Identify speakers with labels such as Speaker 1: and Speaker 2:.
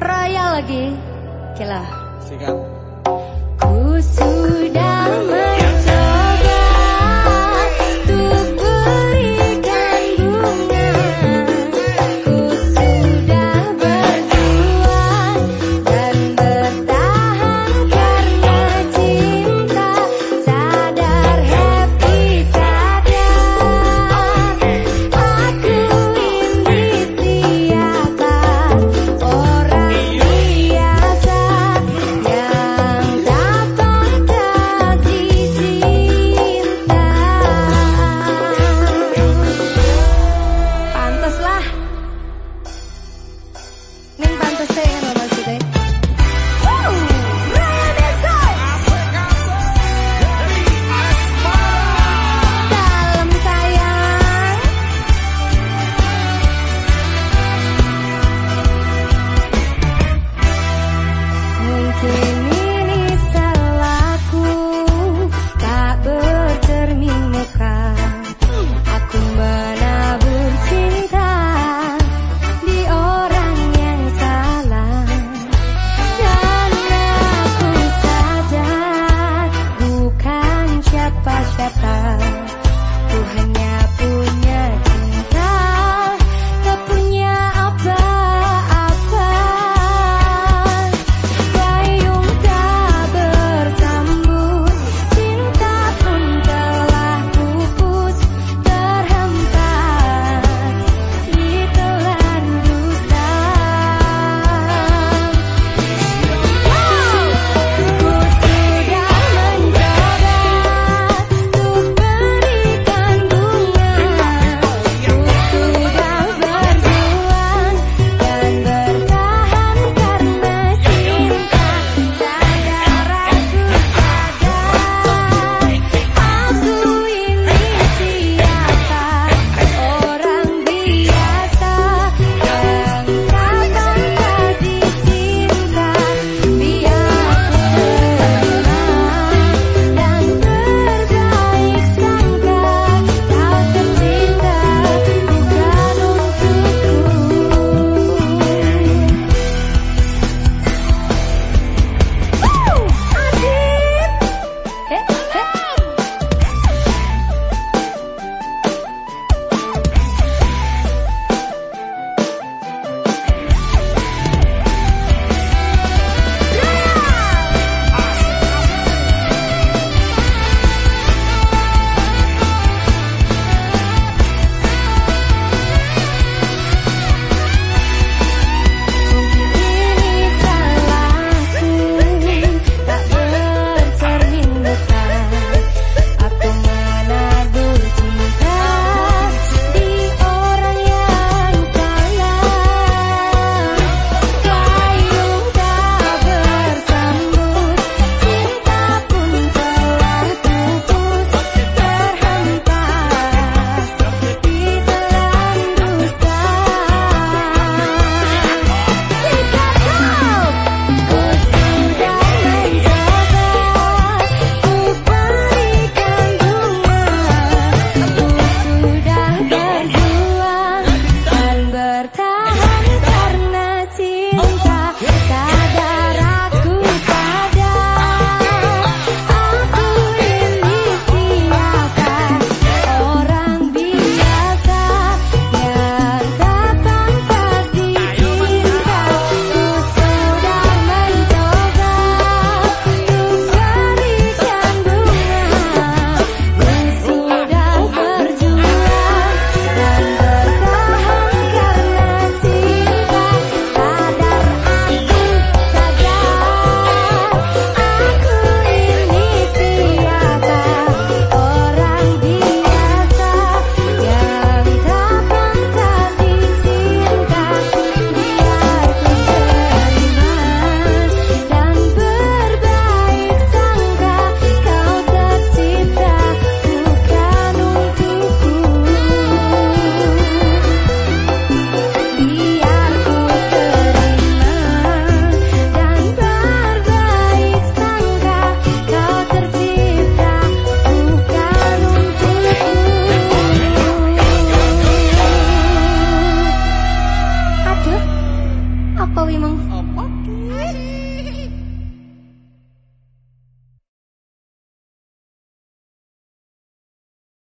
Speaker 1: Raya lagi. Kila.
Speaker 2: Sikat.
Speaker 1: Ku sudah Pawimong